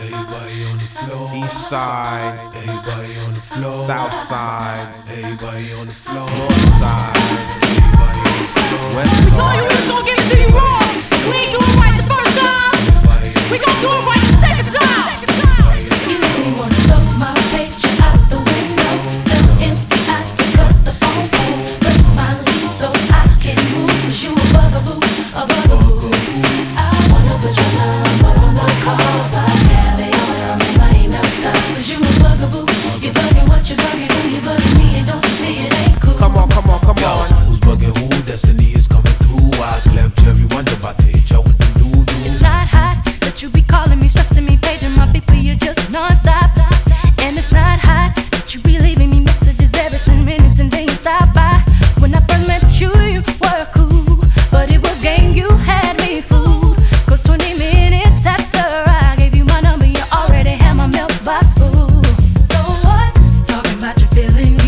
Everybody on the floor. East side. Everybody on the floor. South side. Everybody on the floor. North side. Everybody on the floor. West side. Got your feeling.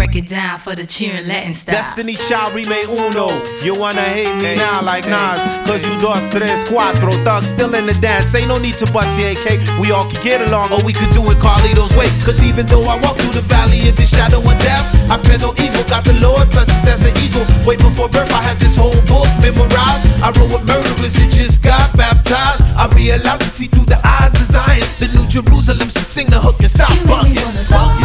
break it down for the cheering Latin style. Destiny Child remake uno. You wanna hate me now like hey, Nas, cause you dos, tres, cuatro. Thugs still in the dance. Ain't no need to bust your AK. We all could get along, or we could do it Carlito's way. Cause even though I walk through the valley of the shadow of death, I fear no evil. Got the Lord, plus that's an eagle. Way before birth, I had this whole book memorized. I wrote with murderers and just got baptized. I realized to see through the eyes of Zion. The New Jerusalem, so sing the hook and stop bucking.